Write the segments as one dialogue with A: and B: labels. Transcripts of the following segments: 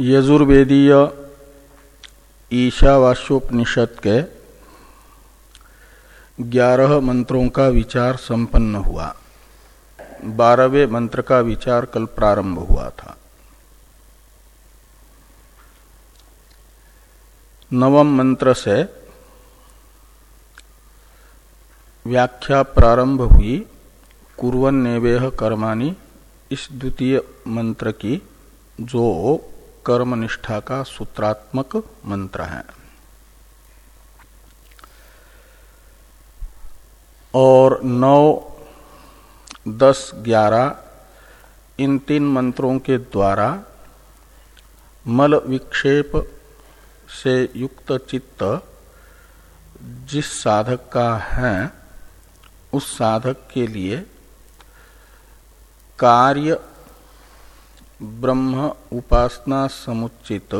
A: यजुर्वेदीय ईशावास्योपनिषद के ग्यारह मंत्रों का विचार संपन्न हुआ। बारहवें मंत्र का विचार कल प्रारंभ हुआ था। नवम मंत्र से व्याख्या प्रारंभ हुई कुरन नेवेह कर्माणी, इस द्वितीय मंत्र की, जो कर्म निष्ठा का सूत्रात्मक मंत्र है। और नौ, दस, ग्यारह, इन तीन मंत्रों के द्वारा मल विक्षेप से युक्त चित्त जिस साधक का है, उस साधक के लिए कार्य ब्रह्म उपासना समुचित,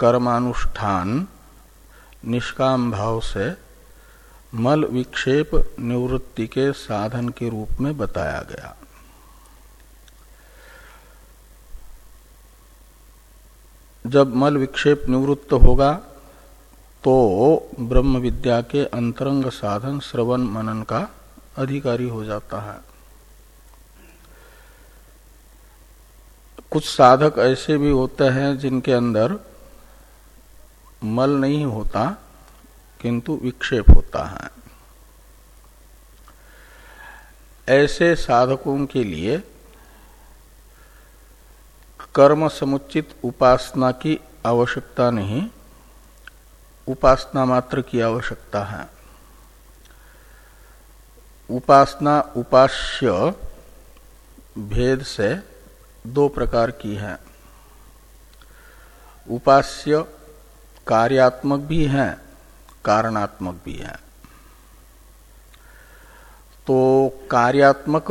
A: कर्मानुष्ठान, निष्काम भाव से मल विक्षेप निवृत्ति के साधन के रूप में बताया गया। जब मल विक्षेप निवृत्त होगा तो ब्रह्म विद्या के अंतरंग साधन श्रवण मनन का अधिकारी हो जाता है। कुछ साधक ऐसे भी होते हैं जिनके अंदर मल नहीं होता, किंतु विक्षेप होता है। ऐसे साधकों के लिए कर्म समुचित उपासना की आवश्यकता नहीं, उपासना मात्र की आवश्यकता है। उपासना उपास्य भेद से दो प्रकार की है। उपास्य कार्यात्मक भी है, कारणात्मक भी है। तो कार्यात्मक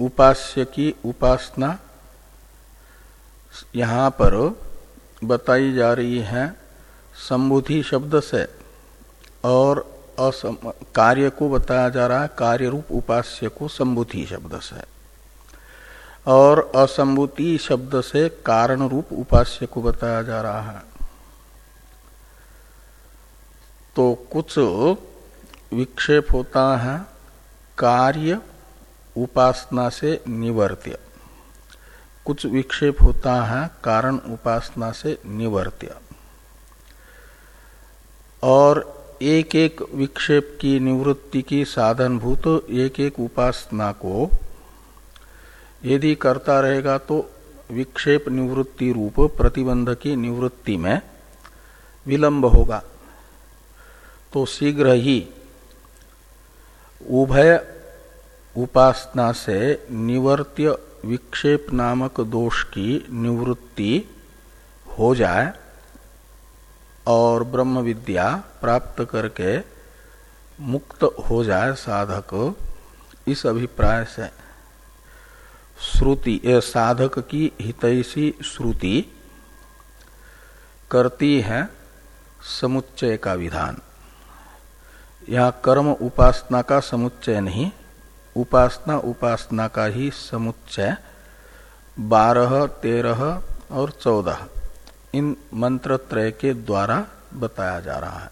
A: उपास्य की उपासना यहाँ पर बताई जा रही है संबुधि शब्द से और असम कार्य को बताया जा रहा है कार्य रूप उपास्य को संबुधि शब्द से। और असंभूति शब्द से कारण रूप उपास्य को बताया जा रहा है। तो कुछ विक्षेप होता है, कार्य उपासना से निवर्त्य। कुछ विक्षेप होता है, कारण उपासना से निवर्त्य। और एक एक विक्षेप की निवृत्ति की साधनभूत एक एक उपासना को यदि करता रहेगा तो विक्षेप निवृत्ति रूप प्रतिबंध की निवृत्ति में विलंब होगा। तो शीघ्र ही उभय उपासना से निवर्त्य विक्षेप नामक दोष की निवृत्ति हो जाए और ब्रह्म विद्या प्राप्त करके मुक्त हो जाए साधक, इस अभिप्राय से। श्रुति साधक की हितैषी श्रुति करती है समुच्चय का विधान। यह कर्म उपासना का समुच्चय नहीं, उपासना उपासना का ही समुच्चय। बारह, तेरह और चौदह, इन मंत्र त्रय के द्वारा बताया जा रहा है।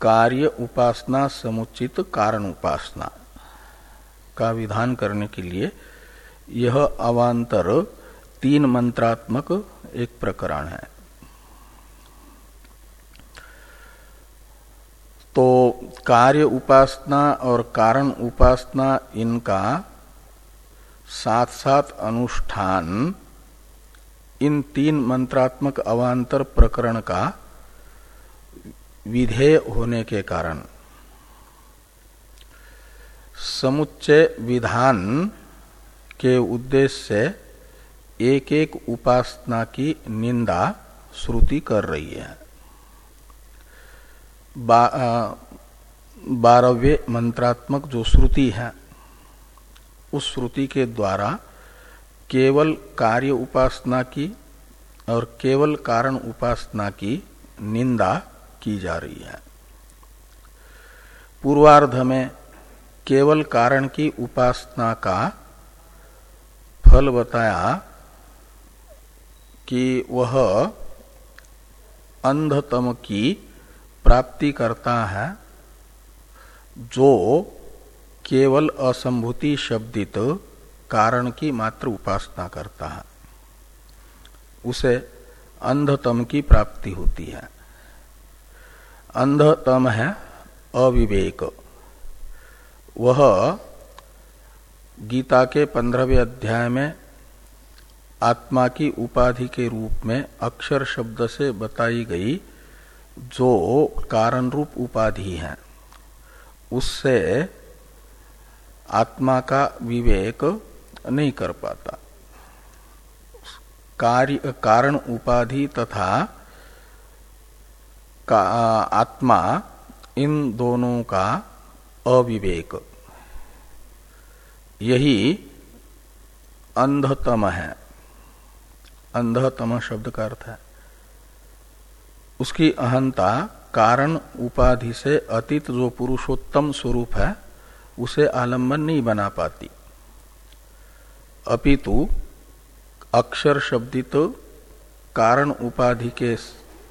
A: कार्य उपासना समुचित कारण उपासना। का विधान करने के लिए यह अवान्तर तीन मंत्रात्मक एक प्रकरण है। तो कार्य उपासना और कारण उपासना इनका साथ साथ अनुष्ठान इन तीन मंत्रात्मक अवांतर प्रकरण का विधेय होने के कारण। समुच्चय विधान के उद्देश्य से एक एक उपासना की निंदा श्रुति कर रही है। बा, बारहवें मंत्रात्मक जो श्रुति है उस श्रुति के द्वारा केवल कार्य उपासना की और केवल कारण उपासना की निंदा की जा रही है। पूर्वार्ध में केवल कारण की उपासना का फल बताया कि वह अंधतम की प्राप्ति करता है, जो केवल असंभूति शब्दित कारण की मात्र उपासना करता है। उसे अंधतम की प्राप्ति होती है। अंधतम है अविवेक। वह गीता के पंद्रहवें अध्याय में आत्मा की उपाधि के रूप में अक्षर शब्द से बताई गई जो कारण रूप उपाधि है। उससे आत्मा का विवेक नहीं कर पाता। कार्य, कारण उपाधि तथा का, आत्मा इन दोनों का अविवेक। यही अंधतम है। अंधतम शब्द का अर्थ है। उसकी अहंता कारण उपाधि से अतीत जो पुरुषोत्तम स्वरूप है, उसे आलंबन नहीं बना पाती। अपितु अक्षर शब्दित कारण उपाधि के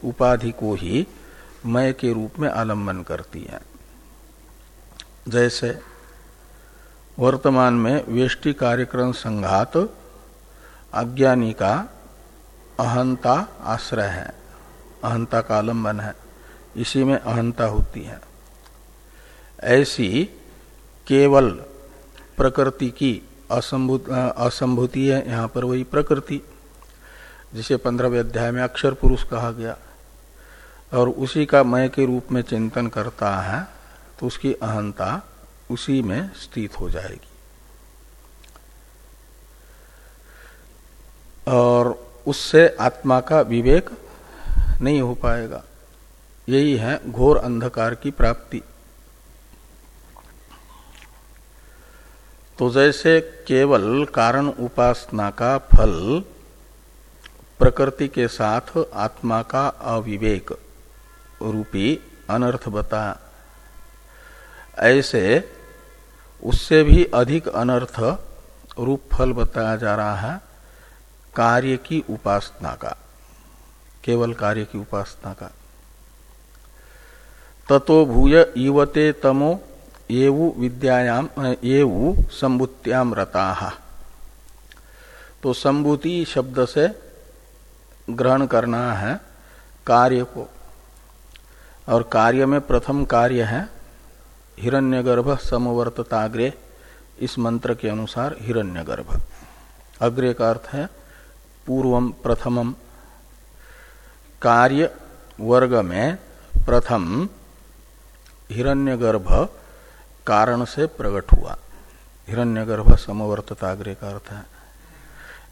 A: उपाधि को ही मय के रूप में आलंबन करती है। जैसे वर्तमान में वेष्टि कार्यक्रम संघात अज्ञानी का अहंता आश्रय है। अहंता का आलंबन है। इसी में अहंता होती है। ऐसी केवल प्रकृति की असंभूति है, यहाँ पर वही प्रकृति, जिसे पंद्रहवें अध्याय में अक्षर पुरुष कहा गया। और उसी का मय के रूप में चिंतन करता है तो उसकी अहंता उसी में स्थित हो जाएगी। और उससे आत्मा का विवेक नहीं हो पाएगा। यही है घोर अंधकार की प्राप्ति। तो जैसे केवल कारण उपासना का फल प्रकृति के साथ आत्मा का अविवेक रूपी अनर्थ बता, ऐसे उससे भी अधिक अनर्थ रूप फल बताया जा रहा है, कार्य की उपासना का, केवल कार्य की उपासना का। ततो भूय इवते तमो येवु विद्यायाम येवु संबुत्याम रता। तो संबुति शब्द से ग्रहण करना है कार्य को। और कार्य में प्रथम कार्य है हिरण्यगर्भ समवर्तताग्रे, इस मंत्र के अनुसार हिरण्यगर्भ। अग्रे का अर्थ है, पूर्वम, प्रथमम, कार्य, वर्ग में प्रथम हिरण्यगर्भ कारण से प्रकट हुआ। हिरण्यगर्भ समवर्तताग्रे का अर्थ है,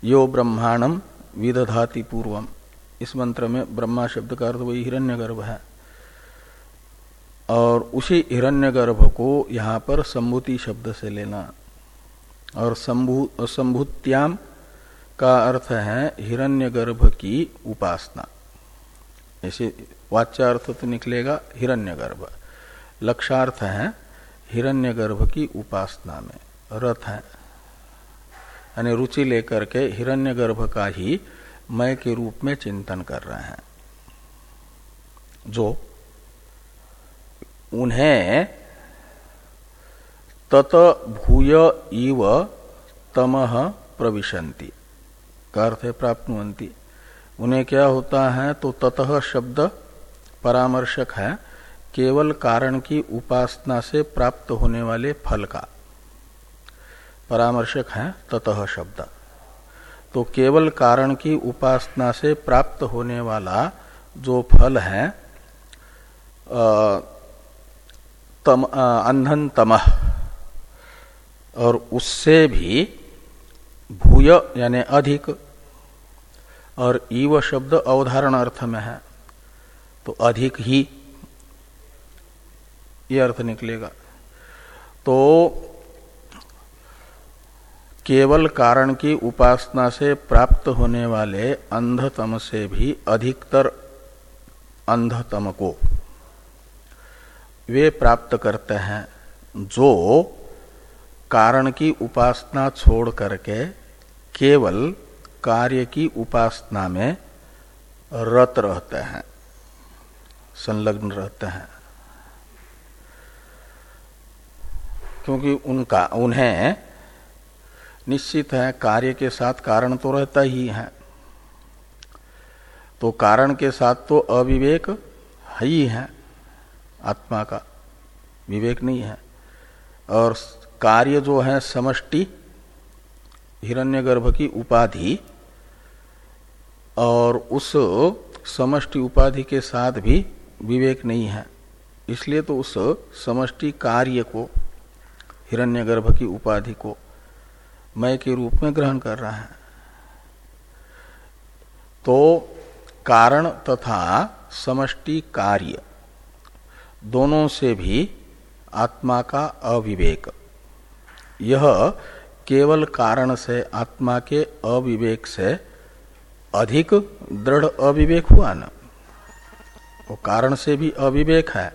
A: यो ब्रह्मांडम विदधाति पूर्वम। इस मंत्र में ब्रह्मा शब्द का अर्थ वही हिरण्यगर्भ है। और उसी हिरण्यगर्भ को यहाँ पर संभूति शब्द से लेना। और संभूत्याम का अर्थ है हिरण्यगर्भ की उपासना। ऐसे वाच्यार्थ तो निकलेगा, हिरण्यगर्भ। लक्षार्थ है हिरण्यगर्भ की उपासना में। रथ है। यानी रुचि लेकर के हिरण्यगर्भ का ही मय के रूप में चिंतन कर रहे हैं। जो उन्हें तत भूय इव तमह प्रविशंति का अर्थ है उन्हें क्या होता है तो ततः शब्द परामर्शक है, केवल कारण की उपासना से प्राप्त होने वाले फल का। परामर्शक है ततः शब्द। तो केवल कारण की उपासना से प्राप्त होने वाला जो फल है तम और उससे भी भूय, यानी अधिक, और ईव शब्द अवधारण अर्थ में है तो अधिक ही ये अर्थ निकलेगा। तो केवल कारण की उपासना से प्राप्त होने वाले अंधतम से भी अधिकतर अंधतम को वे प्राप्त करते हैं, जो कारण की उपासना छोड़ करके केवल कार्य की उपासना में रत रहते हैं, संलग्न रहते हैं। क्योंकि उनका, उन्हें निश्चित है, कार्य के साथ कारण तो रहता ही है। तो कारण के साथ तो अविवेक ही है आत्मा का विवेक नहीं है। और कार्य जो है समष्टि, हिरण्यगर्भ की उपाधि, और उस समष्टि उपाधि के साथ भी विवेक नहीं है। इसलिए तो उस समष्टि कार्य को, हिरण्यगर्भ की उपाधि को मय के रूप में ग्रहण कर रहा है। तो कारण तथा समष्टि कार्य दोनों से भी आत्मा का अविवेक। यह केवल कारण से आत्मा के अविवेक से अधिक दृढ़ अविवेक हुआ ना। वो कारण से भी अविवेक है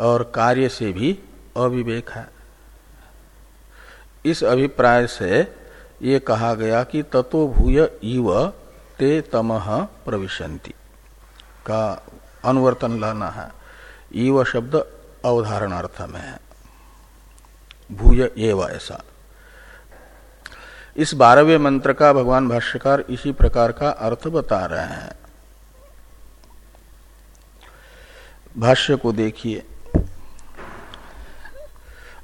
A: और कार्य से भी अविवेक है। इस अभिप्राय से ये कहा गया कि ततो भूय इव ते तमह प्रविशंति का अनुवर्तन लाना है। ईव शब्द अवधारणार्थ में है। भूय एव ऐसा। इस बारहवें मंत्र का भगवान भाष्यकार इसी प्रकार का अर्थ बता रहे हैं। भाष्य को देखिए।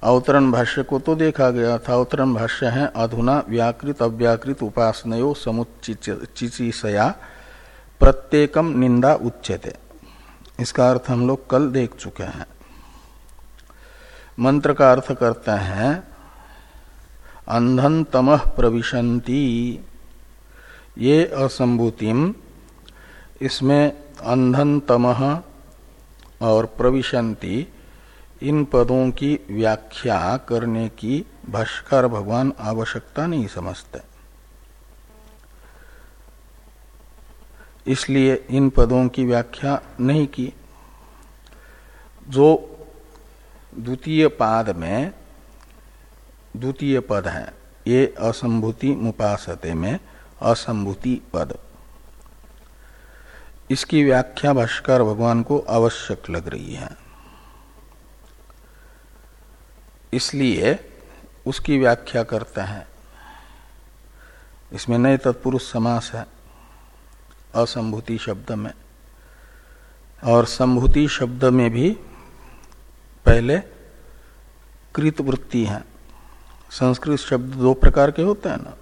A: अवतरण भाष्य को तो देखा गया था। अवतरण भाष्य है, अधुना व्याकृत अव्याकृत उपासनो समुचिसया प्रत्येकम निंदा उच्यते। इसका अर्थ हम लोग कल देख चुके हैं। मंत्र का अर्थ करते हैं अंधन तमह प्रविशंति ये असंभूतिम, इसमें अंधन तमह और प्रविशंति इन पदों की व्याख्या करने की भाष्कर भगवान आवश्यकता नहीं समझते। इसलिए इन पदों की व्याख्या नहीं की। जो द्वितीय पाद में, द्वितीय पद है, ये असंभूति मुपासते में असंभूति पद। इसकी व्याख्या भाष्कर भगवान को आवश्यक लग रही है। इसलिए उसकी व्याख्या करते हैं। इसमें नए तत्पुरुष समास है। असंभूति शब्द में। और संभूति शब्द में भी पहले कृत वृत्ति है। संस्कृत शब्द दो प्रकार के होते हैं ना,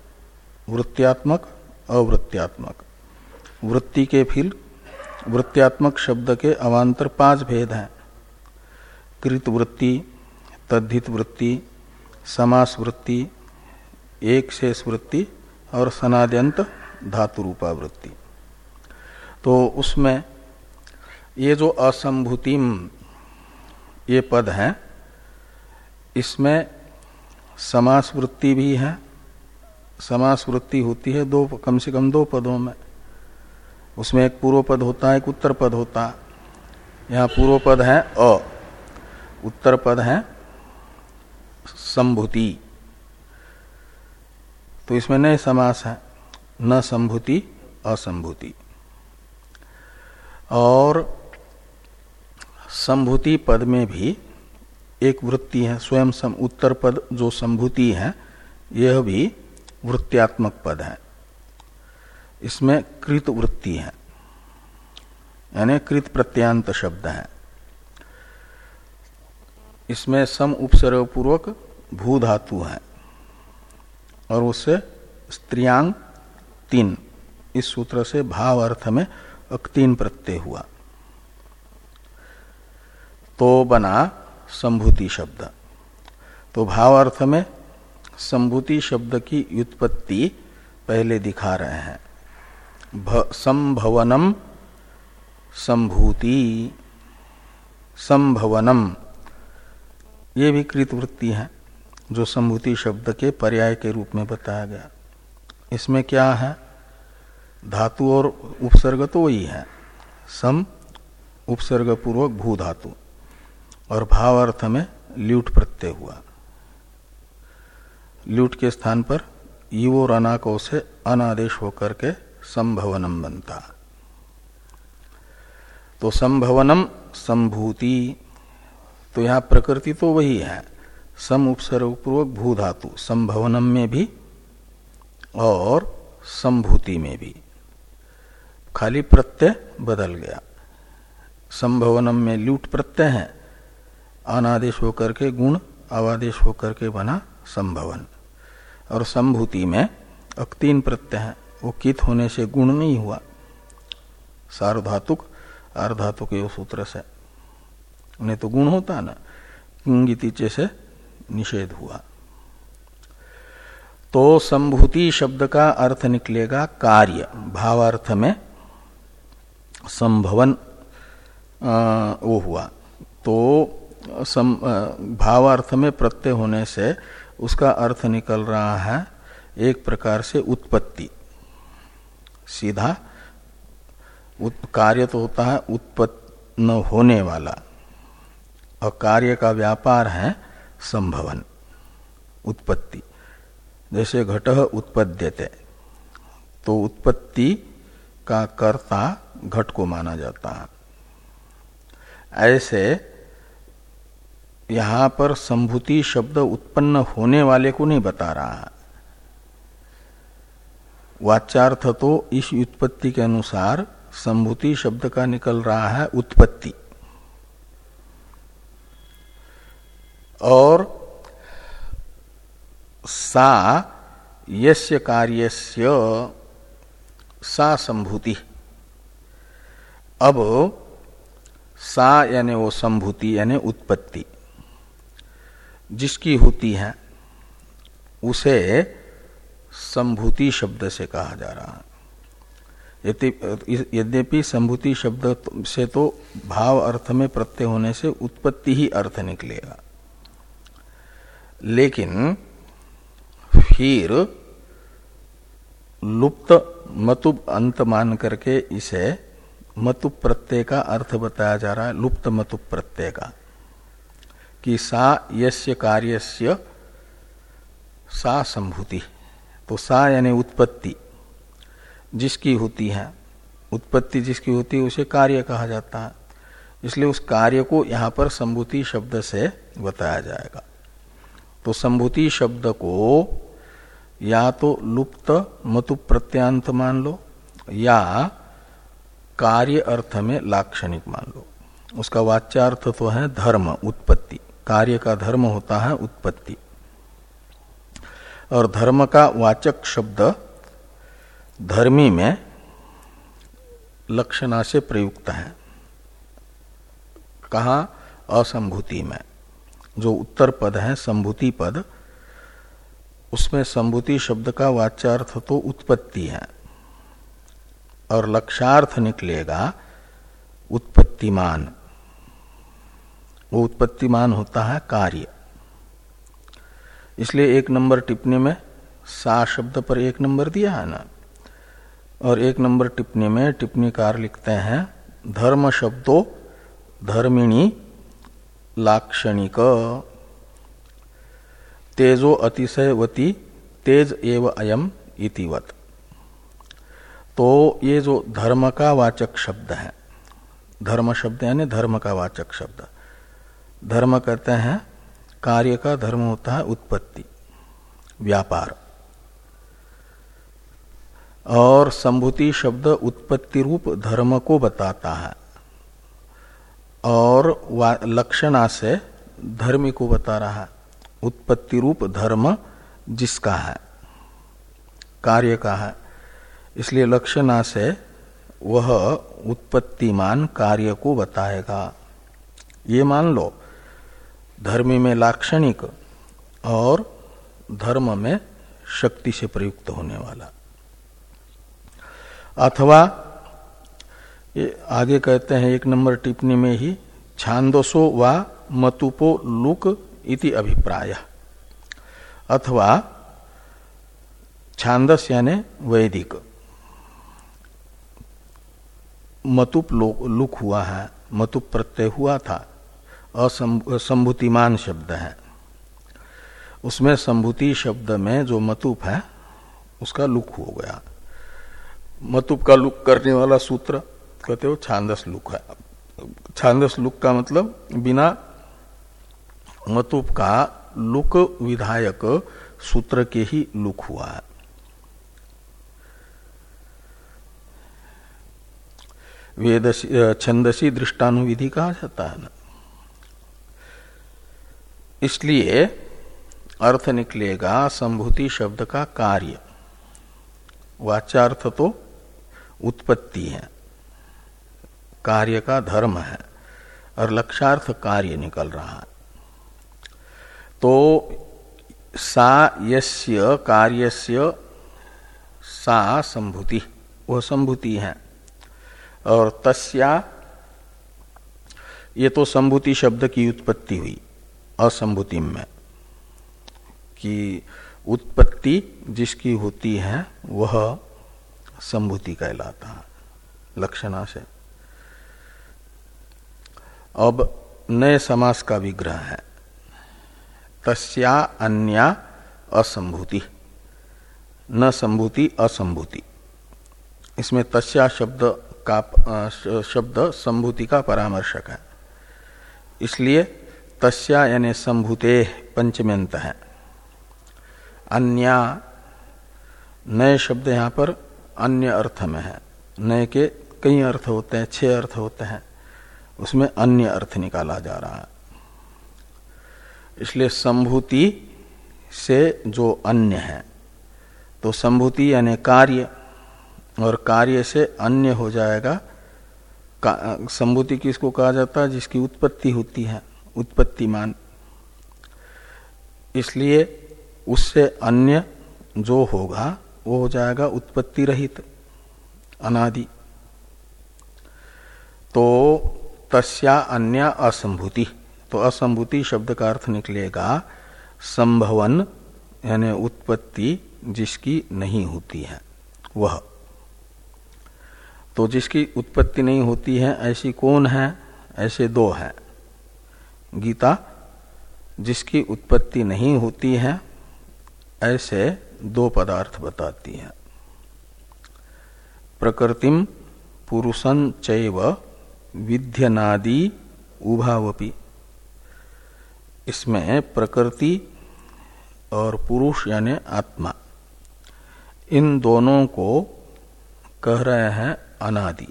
A: वृत्त्यात्मक, अवृत्त्यात्मक। वृत्ति के फिर वृत्त्यात्मक शब्द के अवान्तर पाँच भेद हैं। कृत वृत्ति तद्धित वृत्ति समास वृत्ति एक शेष वृत्ति और सनाद्यंत धातु रूपा वृत्ति तो उसमें ये जो असंभूतिम ये पद है, इसमें समास वृत्ति भी है। समास वृत्ति होती है दो, कम से कम दो पदों में। उसमें एक पूर्व पद होता है, एक उत्तर पद होता है। यहाँ पूर्व पद है अ, उत्तर पद है संभूति। तो इसमें नए समास है, न संभूति, असंभूति। और संभूति पद में भी एक वृत्ति है स्वयं सम, उत्तर पद जो संभूति है यह भी वृत्त्यात्मक पद है। इसमें कृत वृत्ति है यानी कृत प्रत्यांत शब्द है। इसमें सम उपसर्ग पूर्वक भू धातु है और उससे स्त्रियांग तीन इस सूत्र से भाव अर्थ में तीन प्रत्यय हुआ। तो बना संभूति शब्द। तो भाव अर्थ में संभूति शब्द की व्युत्पत्ति पहले दिखा रहे हैं। संभवनम संभूति। संभवनम, ये भी कृतवृत्ति है, जो संभूति शब्द के पर्याय के रूप में बताया गया। इसमें क्या है? धातु और उपसर्ग तो वही है। सम उपसर्ग पूर्वक भू धातु और भाव अर्थ में ल्यूट प्रत्यय हुआ। ल्यूट के स्थान पर युवो रनाको से अनादेश होकर के संभवनम बनता। तो संभवनम संभूति तो यहाँ प्रकृति तो वही है। सम उपसर्ग पूर्वक भू धातु संभवनम में भी और संभूति में भी। खाली प्रत्यय बदल गया। संभवनम में लूट प्रत्यय है। अनादेश होकर के गुण, अवादेश होकर के बना संभवन। और संभूति में अक तीन प्रत्यय है। वो कित होने से गुण नहीं हुआ। सार्वधातुक, अर्धातुक यो सूत्र से। उन्हें तो गुण होता ना। किंगितिचे से निषेध हुआ। तो संभूति शब्द का अर्थ निकलेगा कार्य। भावार्थ में संभवन वो हुआ। तो सम, भावार्थ में प्रत्यय होने से उसका अर्थ निकल रहा है एक प्रकार से उत्पत्ति। सीधा उत, कार्य तो होता है उत्पन्न होने वाला। और कार्य का व्यापार है संभवन उत्पत्ति। जैसे घट उत्पद्यते तो उत्पत्ति का कर्ता घट को माना जाता है। ऐसे यहाँ पर संभूति शब्द उत्पन्न होने वाले को नहीं बता रहा है। वाच्यार्थ तो इस उत्पत्ति के अनुसार संभूति शब्द का निकल रहा है उत्पत्ति। और सा यस्य कार्यस्य सा संभूति। अब सा यानी वो संभूति यानी उत्पत्ति, जिसकी होती है, उसे संभूति शब्द से कहा जा रहा है। यद्यपि संभूति शब्द से तो भाव अर्थ में प्रत्यय होने से उत्पत्ति ही अर्थ निकलेगा। लेकिन फिर लुप्त मतुब अंत मान करके इसे मतुप प्रत्यय का अर्थ बताया जा रहा है, लुप्त मतुप प्रत्यय का, कि सा यस्य कार्यस्य सा संभूति। तो सा यानी उत्पत्ति, जिसकी होती है, उत्पत्ति जिसकी होती है, उसे कार्य कहा जाता है। इसलिए उस कार्य को यहाँ पर संभूति शब्द से बताया जाएगा। तो संभूति शब्द को या तो लुप्त मतु प्रत्यांत मान लो, या कार्य अर्थ में लाक्षणिक मान लो। उसका वाच्यार्थ तो है धर्म, उत्पत्ति। कार्य का धर्म होता है उत्पत्ति। और धर्म का वाचक शब्द धर्मी में लक्षणा से प्रयुक्त है। कहा? असंभूति में। जो उत्तर पद है संभूति पद, उसमें संभूति शब्द का वाच्यार्थ तो उत्पत्ति है। और लक्षार्थ निकलेगा, उत्पत्तिमान। वो उत्पत्तिमान होता है कार्य। इसलिए एक नंबर टिप्पणी में सा शब्द पर एक नंबर दिया है ना? और एक नंबर टिप्पणी में टिप्पणीकार लिखते हैं, धर्म शब्दों धर्मिणी लाक्षणिक। तेजो अतिशयवती तेज एव अयम इतिवत। तो ये जो धर्म का वाचक शब्द है, धर्म शब्द यानी धर्म का वाचक शब्द, धर्म कहते हैं, कार्य का धर्म होता है उत्पत्ति, व्यापार। और संभूति शब्द उत्पत्ति रूप धर्म को बताता है, और लक्षणा से धर्म को बता रहा है, उत्पत्ति रूप धर्म जिसका है, कार्य का है। इसलिए लक्षणा से वह उत्पत्तिमान कार्य को बताएगा। ये मान लो, धर्मी में लाक्षणिक और धर्म में शक्ति से प्रयुक्त होने वाला। अथवा आगे कहते हैं, एक नंबर टिप्पणी में ही, छांदसो व मतुपो लुक इति अभिप्राय। अथवा, छांदस यानी वैदिक। मतुप लुक हुआ है, मतुप प्रत्यय हुआ था। असंभूतिमान शब्द है। उसमें संभूति शब्द में जो मतुप है, उसका लुक हो गया। मतुप का लुक करने वाला सूत्र, कहते हो छांदस लुक है। छांदस लुक का मतलब बिना मतुप का लुक विधायक सूत्र के ही लुक हुआ है। वेद छंदसी दृष्टानुविधि कहा जाता है ना। इसलिए अर्थ निकलेगा संभूति शब्द का कार्य। वाचार्थ तो उत्पत्ति है। कार्य का धर्म है और लक्षार्थ कार्य निकल रहा है। तो सा यस्य, कार्यस्य सा संभूति वह संभूति है। और तस्या, ये तो संभूति शब्द की उत्पत्ति हुई असंभूति में, कि उत्पत्ति जिसकी होती है, वह संभूति कहलाता है लक्षणा से अब नए समास का विग्रह है, तस्या अन्या असंभूति, न संभूति असंभूति। इसमें तस्या शब्द का शब्द संभूति का परामर्शक है। इसलिए तस्या यानी संभूते पंचम्यंत है। अन्या, नए शब्द यहाँ पर अन्य अर्थ में है। नए के कई अर्थ होते हैं, छह अर्थ होते हैं। उसमें अन्य अर्थ निकाला जा रहा है। इसलिए संभूति से जो अन्य है तो संभूति यानी कार्य और कार्य से अन्य हो जाएगा। संभूति किसको कहा जाता है, जिसकी उत्पत्ति होती है उत्पत्तिमान इसलिए उससे अन्य जो होगा, वो हो जाएगा उत्पत्ति रहित, अनादि। तो तस्या अन्य असंभूति तो असंभूति शब्द का अर्थ निकलेगा, संभवन, यानी उत्पत्ति जिसकी नहीं होती है, वह। तो जिसकी उत्पत्ति नहीं होती है, ऐसी कौन है? ऐसे दो है। गीता, जिसकी उत्पत्ति नहीं होती है, ऐसे दो पदार्थ बताती है। प्रकृतिम पुरुषन चैव विध्यनादि उभावपी। इसमें प्रकृति और पुरुष यानी आत्मा, इन दोनों को कह रहे हैं अनादि,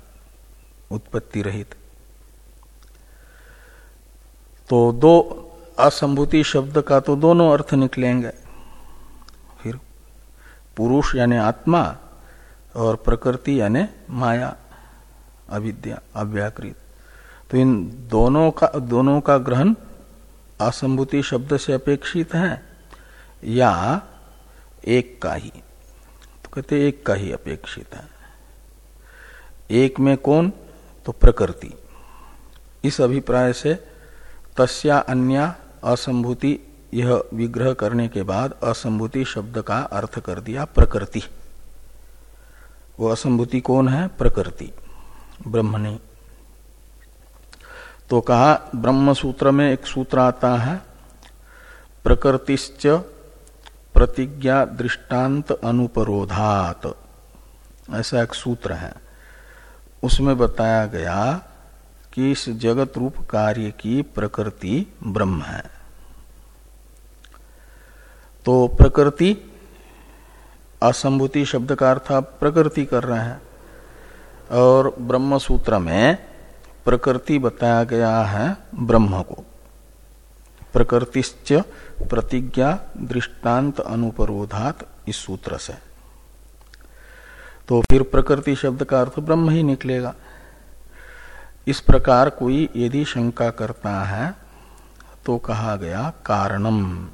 A: उत्पत्ति रहित। तो दो असंभूति शब्द का तो दोनों अर्थ निकलेंगे। फिर पुरुष यानी आत्मा और प्रकृति यानी माया, अविद्या, अव्याकृत। तो इन दोनों का दोनों का ग्रहण असंभूति शब्द से अपेक्षित है या एक का ही। तो कहते एक का ही अपेक्षित है। एक में कौन? तो प्रकृति। इस अभिप्राय से तस्या अन्य असंभूति, यह विग्रह करने के बाद असंभूति शब्द का अर्थ कर दिया प्रकृति। वो असंभूति कौन है? प्रकृति। ब्रह्मणी तो कहा ब्रह्म सूत्र में एक सूत्र आता है, प्रकृतिश्च प्रतिज्ञा दृष्टांत अनुपरोधात। ऐसा एक सूत्र है। उसमें बताया गया कि इस जगत रूप कार्य की प्रकृति ब्रह्म है। तो प्रकृति, असंभूति शब्द का अर्थ आप प्रकृति कर रहे हैं। और ब्रह्म सूत्र में प्रकृति बताया गया है ब्रह्म को। प्रकृतिश्च प्रतिज्ञा दृष्टांत अनुपरोधात इस सूत्र से। तो फिर प्रकृति शब्द का अर्थ ब्रह्म ही निकलेगा। इस प्रकार कोई यदि शंका करता है तो कहा गया कारणम।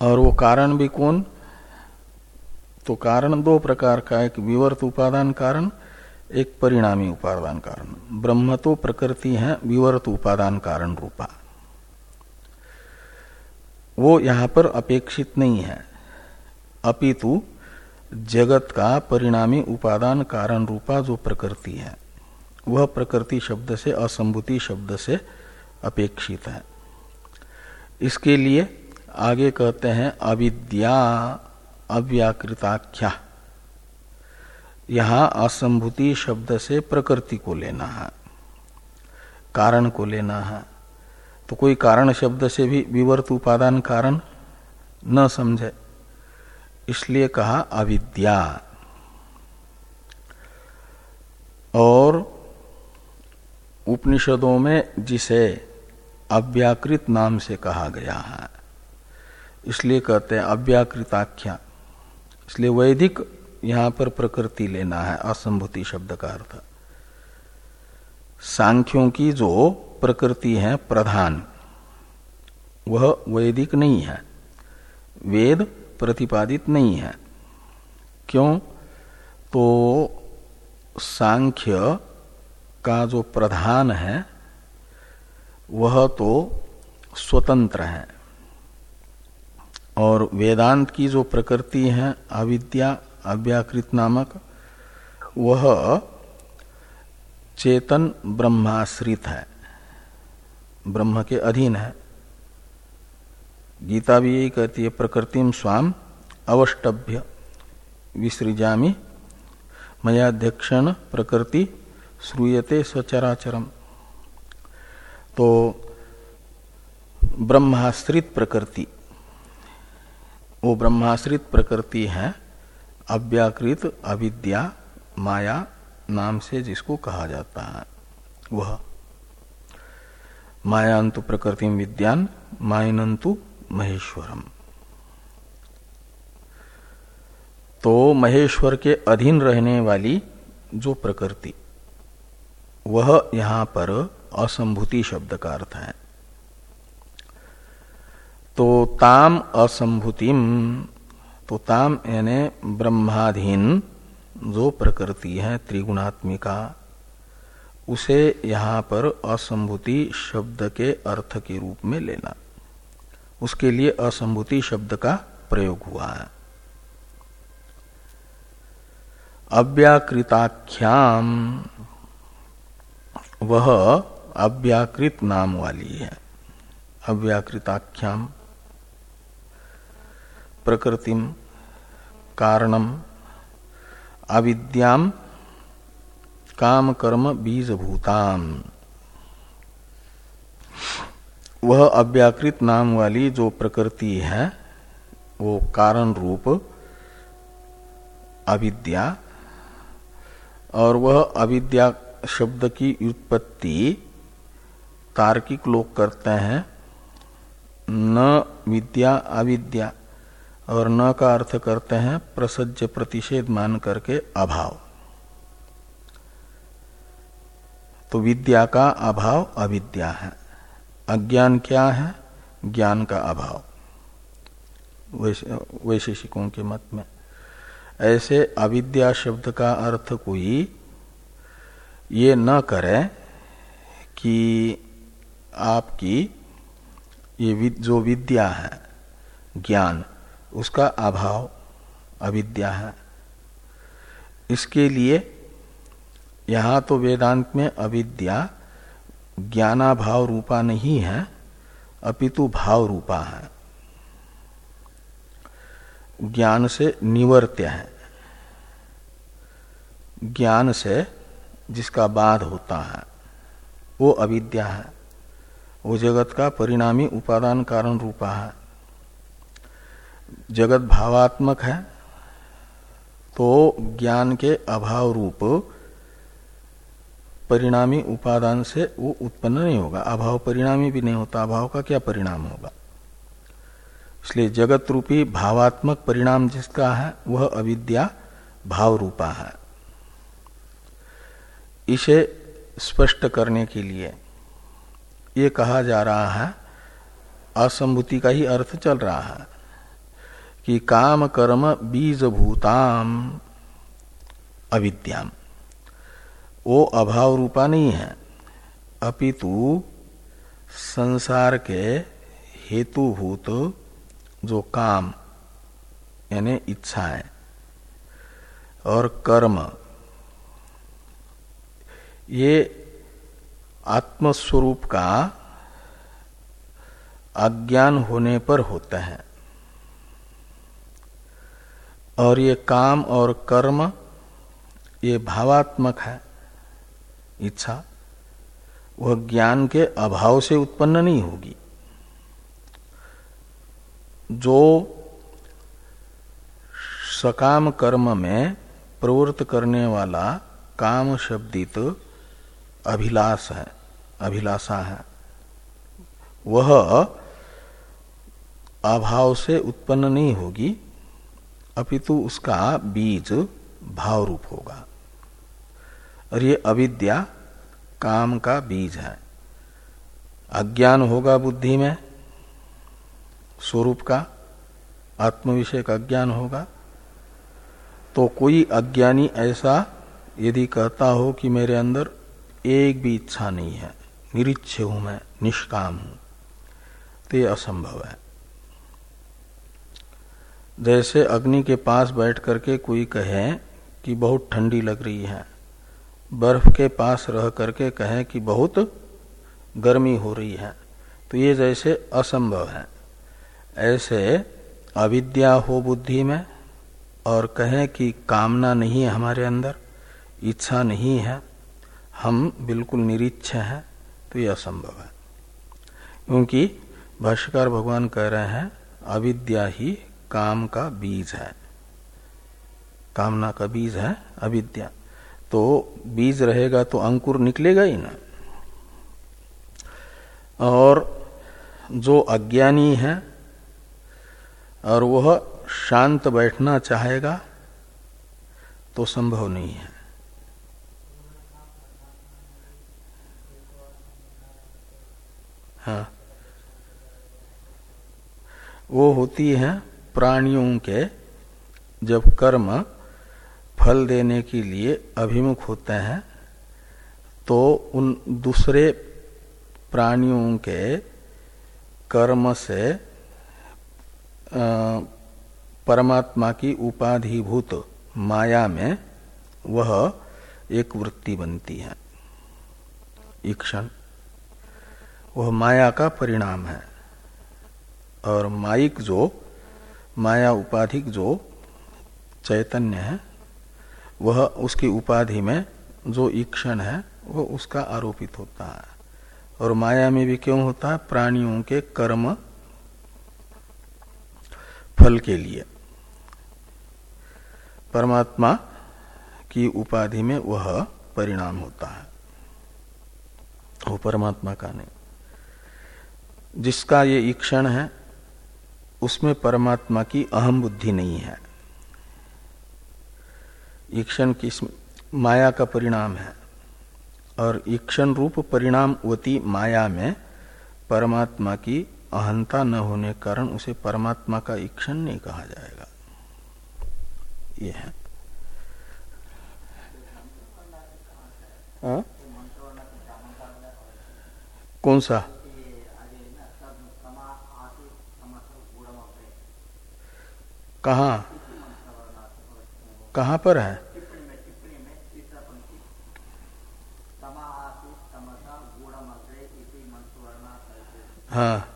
A: और वो कारण भी कौन? तो कारण दो प्रकार का, एक विवर्त उपादान कारण, एक परिणामी उपादान कारण। ब्रह्म तो प्रकृति है, विवर्त उपादान कारण रूपा। वो यहाँ पर अपेक्षित नहीं है। अपितु जगत का परिणामी उपादान कारण रूपा जो प्रकृति है, वह प्रकृति शब्द से, असंभूति शब्द से अपेक्षित है। इसके लिए आगे कहते हैं, अविद्या अव्याकृताख्या। यहाँ असंभूति शब्द से प्रकृति को लेना है, कारण को लेना है। तो कोई कारण शब्द से भी विवर्त उपादान कारण न समझे। इसलिए कहा अविद्या। और उपनिषदों में जिसे अव्याकृत नाम से कहा गया है, इसलिए कहते हैं अव्याकृताख्या। इसलिए वैदिक यहाँ पर प्रकृति लेना है, असंभूति शब्द का अर्थ। सांख्यों की जो प्रकृति है प्रधान, वह वैदिक नहीं है। वेद प्रतिपादित नहीं है। क्यों? तो सांख्य का जो प्रधान है, वह तो स्वतंत्र है। और वेदांत की जो प्रकृति है, अविद्या, अव्याकृत नामक, वह चेतन ब्रह्माश्रित है। ब्रह्म के अधीन है। गीता भी यही कहती है प्रकृतिम स्वाम अवष्टभ्य। विसृजामी। मयाध्यक्षण प्रकृति श्रूयते सचराचरम तो ब्रह्माश्रित प्रकृति। वो ब्रह्माश्रित प्रकृति है, अव्याकृत अविद्या माया नाम से जिसको कहा जाता है। वह मायांतु प्रकृति विद्यान मायनंतु महेश्वरम। तो महेश्वर के अधीन रहने वाली जो प्रकृति, वह यहाँ पर असंभूति शब्द का अर्थ है। तो ताम असंभूतिम तो ताम यानी ब्रह्माधीन, जो प्रकृति है त्रिगुणात्मिका, उसे यहाँ पर असंभूति शब्द के अर्थ के रूप में लेना। उसके लिए असंभूति शब्द का प्रयोग हुआ। है अव्याकृताख्याम, वह अव्याकृत नाम वाली है। अव्याकृताख्याम, प्रकृतिम, कारणम, अविद्याम, काम कर्म बीज भूताम वह अव्याकृत नाम वाली जो प्रकृति है, वो कारण रूप, अविद्या, और वह अविद्या शब्द की उत्पत्ति तार्किक लोग करते हैं, न विद्या अविद्या, और न का अर्थ करते हैं प्रसज्ज प्रतिषेध मान करके अभाव। तो विद्या का अभाव अविद्या है। अज्ञान क्या है? ज्ञान का अभाव। वैशेषिकों के मत में। ऐसे अविद्या शब्द का अर्थ कोई ये न करे कि आपकी ये जो विद्या है, ज्ञान, उसका अभाव अविद्या है। इसके लिए यहाँ तो वेदांत में अविद्या ज्ञानाभाव रूपा नहीं है, अपितु भाव रूपा है। ज्ञान से निवर्त्य है। ज्ञान से जिसका बाध होता है, वो अविद्या है। वो जगत का परिणामी उपादान कारण रूपा है। जगत भावात्मक है तो ज्ञान के अभाव रूप परिणामी उपादान से वो उत्पन्न नहीं होगा। अभाव परिणामी भी नहीं होता। अभाव का क्या परिणाम होगा? इसलिए जगत रूपी भावात्मक परिणाम जिसका है, वह अविद्या भाव रूपा है। इसे स्पष्ट करने के लिए ये कहा जा रहा है, असंभूति का ही अर्थ चल रहा है कि काम कर्म बीज भूताम अविद्याम। वो अभाव रूपा नहीं है। अपितु संसार के हेतुभूत जो काम, यानी इच्छाएँ और कर्म, ये आत्मस्वरूप का अज्ञान होने पर होते हैं। और ये काम और कर्म, ये भावात्मक है। इच्छा, वह ज्ञान के अभाव से उत्पन्न नहीं होगी। जो सकाम कर्म में प्रवृत्त करने वाला काम शब्दित अभिलाष है, अभिलाषा है, वह अभाव से उत्पन्न नहीं होगी, अपितु उसका बीज भाव रूप होगा। और ये अविद्या काम का बीज है। अज्ञान होगा बुद्धि में, स्वरूप का आत्म विषय का अज्ञान होगा। तो कोई अज्ञानी ऐसा यदि कहता हो कि मेरे अंदर एक भी इच्छा नहीं है, निरीक्ष हूँ मैं, निष्काम हूँ तो ये असंभव है। जैसे अग्नि के पास बैठ करके कोई कहे कि बहुत ठंडी लग रही है बर्फ़ के पास रह करके कहें कि बहुत गर्मी हो रही है तो ये जैसे असंभव है। ऐसे अविद्या हो बुद्धि में और कहें कि कामना नहीं है हमारे अंदर, इच्छा नहीं है, हम बिल्कुल निरीक्ष हैं तो यह असंभव है। क्योंकि भाष्यकार भगवान कह रहे हैं, अविद्या ही काम का बीज है। कामना का बीज है अविद्या। तो बीज रहेगा तो अंकुर निकलेगा ही ना। और जो अज्ञानी है और वह शांत बैठना चाहेगा तो संभव नहीं है। हाँ। वो होती है प्राणियों के जब कर्म फल देने के लिए अभिमुख होते हैं तो उन दूसरे प्राणियों के कर्म से परमात्मा की उपाधिभूत माया में वह एक वृत्ति बनती है। ईक्षण वह माया का परिणाम है। और माइक जो, माया उपाधिक जो चैतन्य है वह उसकी उपाधि में जो ईक्षण है वह उसका आरोपित होता है। और माया में भी क्यों होता है? प्राणियों के कर्म फल के लिए। परमात्मा की उपाधि में वह परिणाम होता है। वो परमात्मा का नहीं। जिसका ये ईक्षण है, उसमें परमात्मा की अहम बुद्धि नहीं है। ईक्षण किस माया का परिणाम है। और ईक्षण रूप परिणामवती माया में परमात्मा की अहंता न होने कारण उसे परमात्मा का ईक्षण नहीं कहा जाएगा। ये है। आ? कौन सा? कहा? कहाँ पर है? हाँ।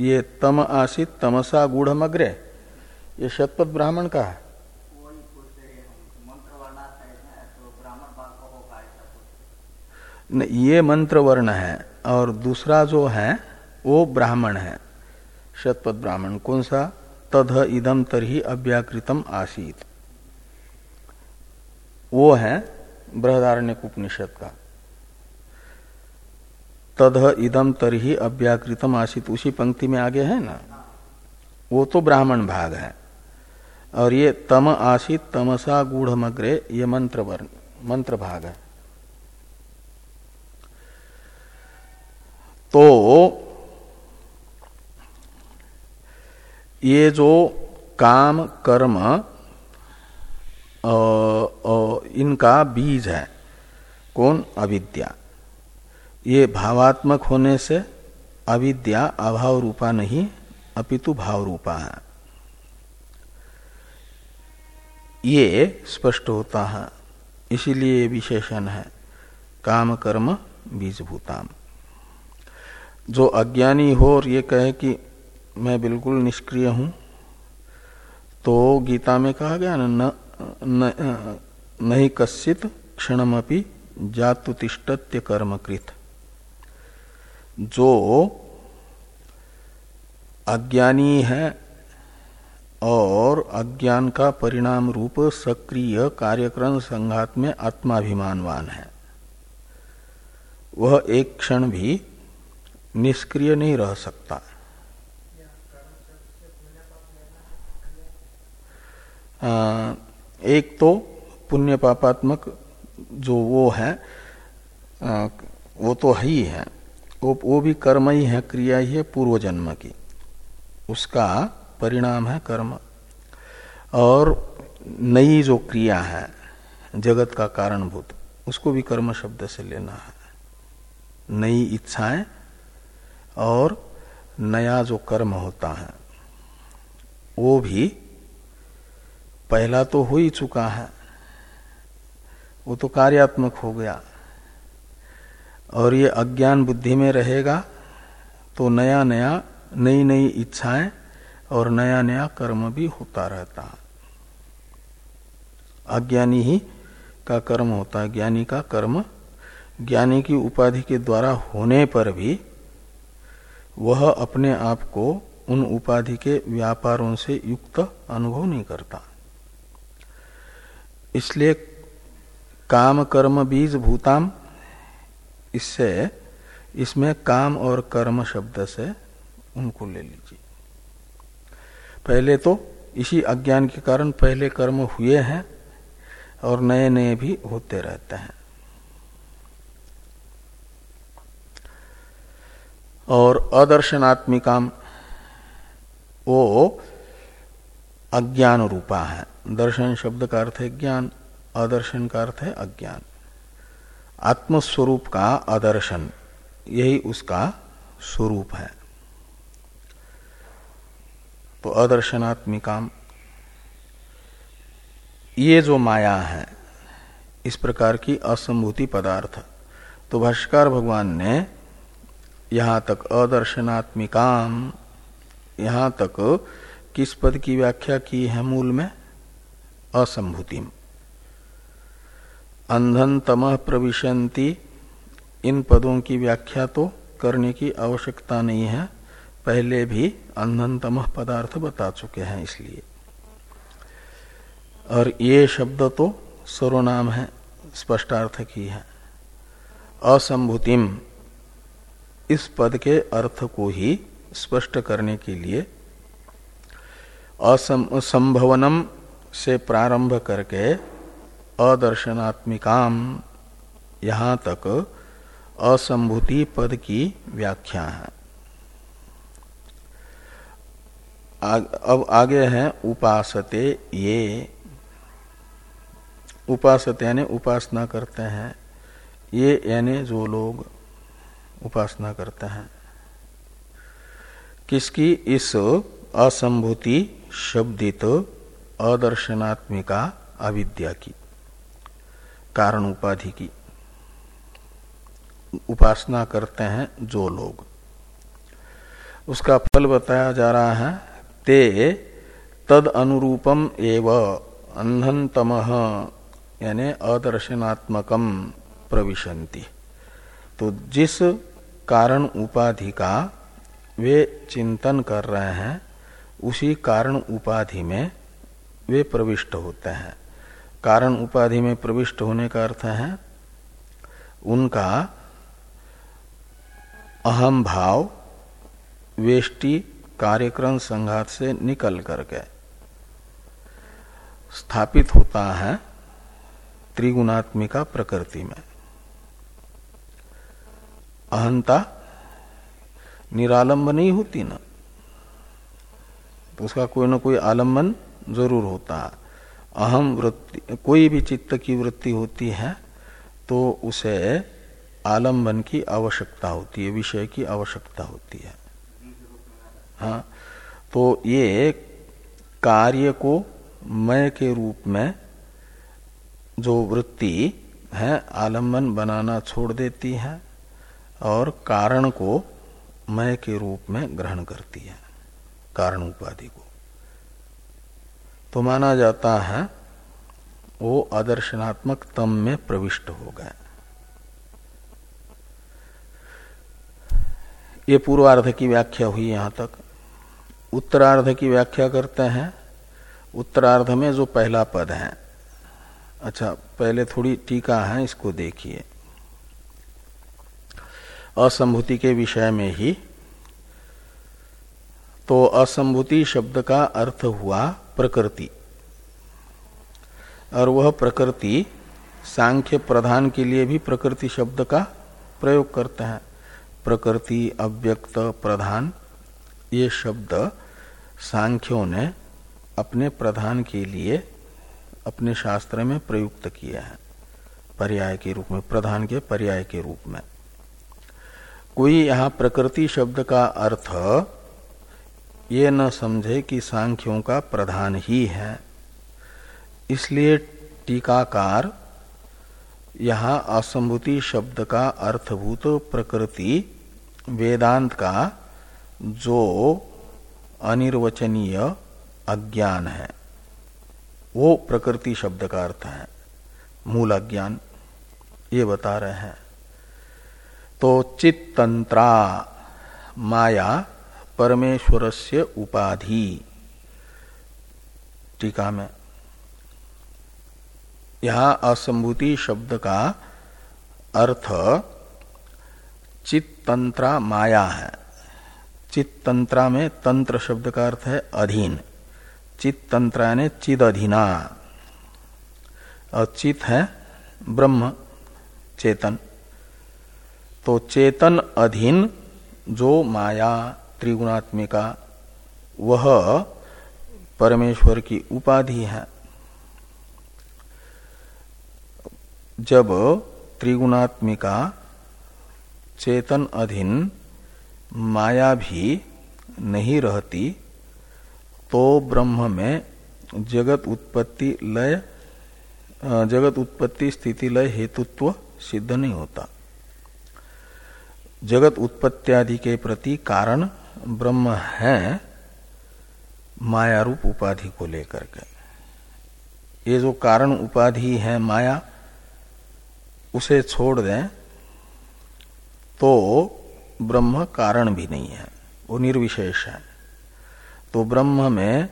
A: ये तम आसित तमसा गूढ़ मग्रे ये शतपथ ब्राह्मण का है। ये मंत्र वर्ण है और दूसरा जो है, वो ब्राह्मण है। शतपथ ब्राह्मण कौन सा? तद इदम तरही अव्याकृतम आसीत। वो है बृहदारण्य उपनिषद का। तद इदम तरही अव्याकृतम आशित उसी पंक्ति में आगे है ना? वो तो ब्राह्मण भाग है। और ये तम आशित तमसा गूढ़ मग्रे ये मंत्र वर्ण मंत्र भाग है। तो ये जो काम, कर्म इनका बीज है, कौन? अविद्या। ये भावात्मक होने से अविद्या अभाव रूपा नहीं, अपितु भाव रूपा है। ये स्पष्ट होता है, इसीलिए विशेषण है, काम, कर्म, बीजभूताम। जो अज्ञानी हो और ये कहे कि मैं बिल्कुल निष्क्रिय हूँ। तो गीता में कहा गया न, न, न नहीं कश्चित क्षणमपि जातुतिष्ठत्य कर्मकृत। जो अज्ञानी है और अज्ञान का परिणाम रूप सक्रिय कार्यक्रम संघात में आत्माभिमानवान है वह एक क्षण भी निष्क्रिय नहीं रह सकता। एक तो पुण्य पापात्मक जो वो है वो तो है ही है। वो वो भी कर्म ही है, क्रिया ही है पूर्व जन्म की। उसका परिणाम है कर्म। और नई जो क्रिया है, जगत का कारणभूत, उसको भी कर्म शब्द से लेना है। नई इच्छाएँ और नया जो कर्म होता है, वो भी पहला तो हो ही चुका है। वो तो कार्यात्मक हो गया। और ये अज्ञान बुद्धि में रहेगा तो नया नया नई नई इच्छाएँ और नया नया कर्म भी होता रहता। है अज्ञानी ही का कर्म होता है। ज्ञानी का कर्म, ज्ञानी की उपाधि के द्वारा होने पर भी वह अपने आप को उन उपाधि के व्यापारों से युक्त अनुभव नहीं करता। इसलिए काम, कर्म, बीज, भूताम, इससे इसमें काम और कर्म शब्द से उनको ले लीजिए। पहले तो इसी अज्ञान के कारण पहले कर्म हुए हैं और नए नए भी होते रहते हैं। और अदर्शनात्मिकाम, वो अज्ञान रूपा है। दर्शन शब्द का अर्थ है ज्ञान, अदर्शन का अर्थ है अज्ञान। आत्मस्वरूप का अदर्शन, यही उसका स्वरूप है। तो अदर्शनात्मिकाम, ये जो माया है, इस प्रकार की असंभूति पदार्थ। तो भाष्कर भगवान ने यहाँ तक अदर्शनात्मिकाम, यहाँ तक किस पद की व्याख्या की है मूल में? असंभूतिम। अंधन तमह प्रविशंति इन पदों की व्याख्या तो करने की आवश्यकता नहीं है। पहले भी अंधन तमह पदार्थ बता चुके हैं इसलिए। और ये शब्द तो सर्वनाम है, स्पष्टार्थ की है। असंभूतिम। इस पद के अर्थ को ही स्पष्ट करने के लिए असंभवनम से प्रारंभ करके अदर्शनात्मिकाम, यहाँ तक असंभूति पद की व्याख्या है। अब आगे है उपासते ये। उपासते यानी उपासना करते हैं। ये यानी जो लोग उपासना करते हैं। किसकी इस असंभूति शब्दित अदर्शनात्मिका अविद्या की। कारण उपाधि की। उपासना करते हैं जो लोग। उसका फल बताया जा रहा है, ते तद अनुरूपम एव अंधनतम यानी अदर्शनात्मकम प्रविशंति तो जिस कारण उपाधि का वे चिंतन कर रहे हैं उसी कारण उपाधि में वे प्रविष्ट होते हैं। कारण उपाधि में प्रविष्ट होने का अर्थ है, उनका अहम भाव वेष्टि कार्यक्रम संघात से निकल करके स्थापित होता है त्रिगुणात्मिका प्रकृति में। अहंता निरालंब नहीं होती ना। उसका कोई ना कोई आलंबन ज़रूर होता। है अहम वृत्ति, कोई भी चित्त की वृत्ति होती है तो उसे आलंबन की आवश्यकता होती है, विषय की आवश्यकता होती है। हाँ तो ये कार्य को मय के रूप में जो वृत्ति है, आलंबन बनाना छोड़ देती है और कारण को मय के रूप में ग्रहण करती है। कारण उपाधि को। तो माना जाता है, वो आदर्शनात्मक तम में प्रविष्ट हो गए। ये पूर्वार्ध की व्याख्या हुई यहाँ तक। उत्तरार्ध की व्याख्या करते हैं। उत्तरार्ध में जो पहला पद है। अच्छा पहले थोड़ी टीका है, इसको देखिए। असंभूति के विषय में ही तो असंभूति शब्द का अर्थ हुआ प्रकृति। और वह प्रकृति सांख्य प्रधान के लिए भी प्रकृति शब्द का प्रयोग करते हैं। प्रकृति अव्यक्त प्रधान, ये शब्द सांख्यों ने अपने प्रधान के लिए अपने शास्त्र में प्रयुक्त किए हैं। पर्याय के रूप में, प्रधान के पर्याय के रूप में। कोई यहाँ प्रकृति शब्द का अर्थ ये न समझे कि सांख्यों का प्रधान ही है। इसलिए टीकाकार, यहाँ असंभूति शब्द का अर्थभूत प्रकृति, वेदांत का जो अनिर्वचनीय अज्ञान है, वो प्रकृति शब्द का अर्थ है, मूल अज्ञान, ये बता रहे हैं। तो चित्तंत्रा माया परमेश्वरस्य उपाधि। टीका में, यहाँ असंभूति शब्द का अर्थ चित्तंत्रा माया है। चित्तंत्रा में तंत्र शब्द का अर्थ है अधीन। चित्तंत्रा ने चिद अधीना और चित है ब्रह्म, चेतन। तो चेतन अधीन, जो माया त्रिगुणात्मिका, वह परमेश्वर की उपाधि है। जब त्रिगुणात्मिका, चेतन अधीन, माया भी नहीं रहती तो ब्रह्म में जगत उत्पत्ति लय जगत उत्पत्ति स्थिति लय हेतुत्व सिद्ध नहीं होता। जगत उत्पत्ति आदि के प्रति कारण ब्रह्म है माया रूप उपाधि को लेकर के। ये जो कारण उपाधि है माया, उसे छोड़ दें तो ब्रह्म कारण भी नहीं है, वो निर्विशेष है। तो ब्रह्म में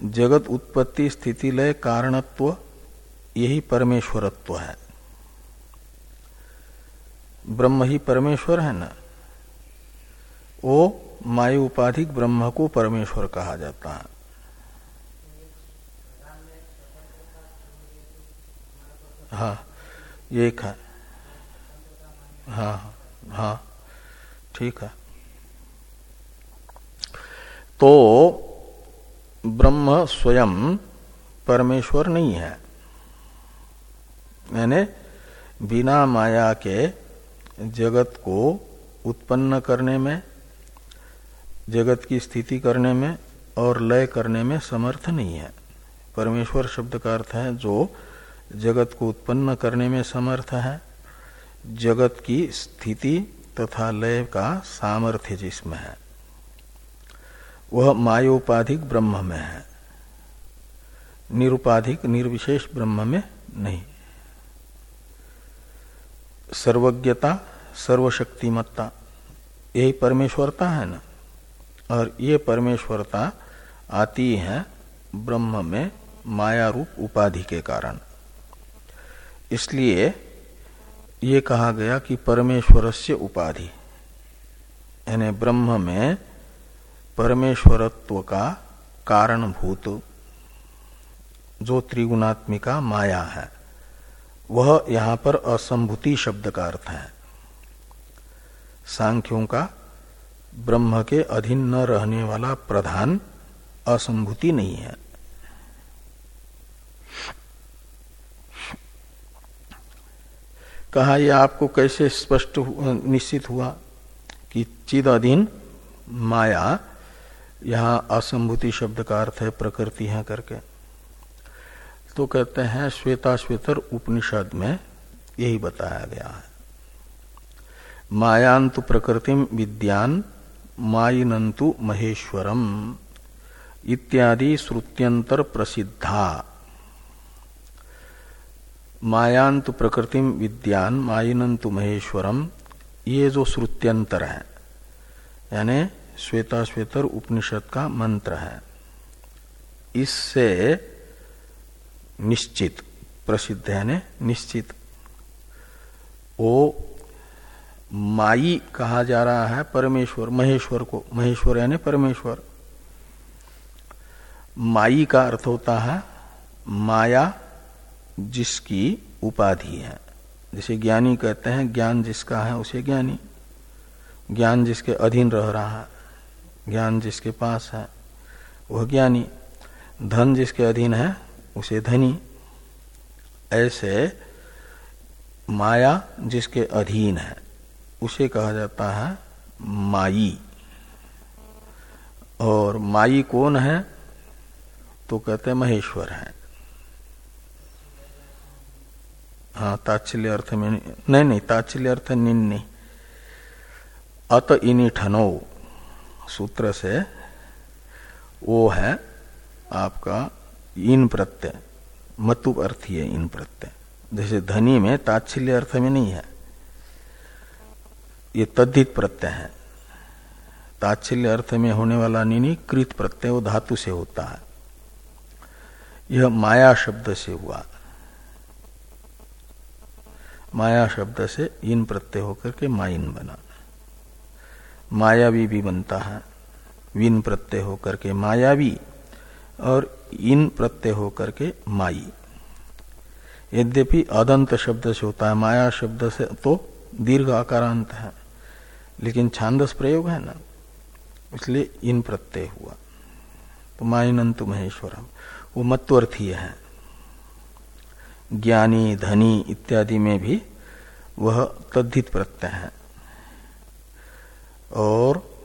A: जगत उत्पत्ति, स्थिति, लय, कारणत्व, यही परमेश्वरत्व है। ब्रह्म ही परमेश्वर है ना? वो मायु उपाधिक ब्रह्म को परमेश्वर कहा जाता है। हाँ ये एक है। हाँ हाँ ठीक है। तो ब्रह्म स्वयं परमेश्वर नहीं है। यानी बिना माया के जगत को उत्पन्न करने में जगत की स्थिति करने में और लय करने में समर्थ नहीं है। परमेश्वर शब्द का अर्थ है, जो जगत को उत्पन्न करने में समर्थ है, जगत की स्थिति तथा लय का सामर्थ्य जिसमें है, वह मायोपाधिक ब्रह्म में है, निरुपाधिक, निर्विशेष ब्रह्म में नहीं। सर्वज्ञता, सर्वशक्तिमत्ता, यही परमेश्वरता है ना? और ये परमेश्वरता आती है ब्रह्म में माया रूप उपाधि के कारण। इसलिए ये कहा गया कि परमेश्वर से उपाधि, यानी ब्रह्म में परमेश्वरत्व का कारणभूत जो त्रिगुणात्मिका माया है, वह यहाँ पर असंभूति शब्द का अर्थ है। सांख्यों का ब्रह्म के अधीन न रहने वाला प्रधान असंभूति नहीं है। कहा, यह आपको कैसे स्पष्ट निश्चित हुआ कि चिद अधीन माया, यहाँ असंभूति शब्द का अर्थ है प्रकृति है करके? तो कहते हैं श्वेता श्वेतर उपनिषद में यही बताया गया है। मायांतु प्रकृतिम विद्यान माइनंतु महेश्वरम इत्यादि श्रुत्यंतर प्रसिद्धा मायांतु प्रकृतिम विद्यान माइनंतु महेश्वरम, ये जो श्रुत्यंतर है, यानी श्वेता श्वेतर उपनिषद का मंत्र है। इससे निश्चित, प्रसिद्ध है निश्चित। वो माई कहा जा रहा है परमेश्वर, महेश्वर को, महेश्वर यानी परमेश्वर। माई का अर्थ होता है माया जिसकी उपाधि है। जिसे ज्ञानी कहते हैं, ज्ञान जिसका है उसे ज्ञानी। ज्ञान जिसके अधीन रह रहा है, ज्ञान जिसके पास है, वह ज्ञानी। धन जिसके अधीन है, उसे धनी। ऐसे माया जिसके अधीन है। उसे कहा जाता है माई। और माई कौन है? तो कहते हैं महेश्वर है। हाँ ताच्छल्य अर्थ में नहीं नहीं ताच्छल्य अर्थ निन्नी। अत इनी ठनो, सूत्र से, वो है आपका इन प्रत्यय मतु अर्थ है इन प्रत्यय। जैसे धनी में ताच्छल्य अर्थ में नहीं है। ये तद्धित प्रत्यय है। ताच्छल्य अर्थ में होने वाला निनी कृत प्रत्यय वो धातु से होता है। यह माया शब्द से हुआ। माया शब्द से इन प्रत्यय होकर के माइन बना। मायावी भी बनता है। विन प्रत्यय होकर के मायावी और इन प्रत्यय होकर के माई। यद्यपि अदंत शब्द से होता है, माया शब्द से तो दीर्घ आकारांत है। लेकिन छांदस प्रयोग है ना, इसलिए इन प्रत्यय हुआ। तो माइनंतु महेश्वरम, वो मत्वर्थीय है। ज्ञानी, धनी इत्यादि में भी वह तद्धित प्रत्यय है। और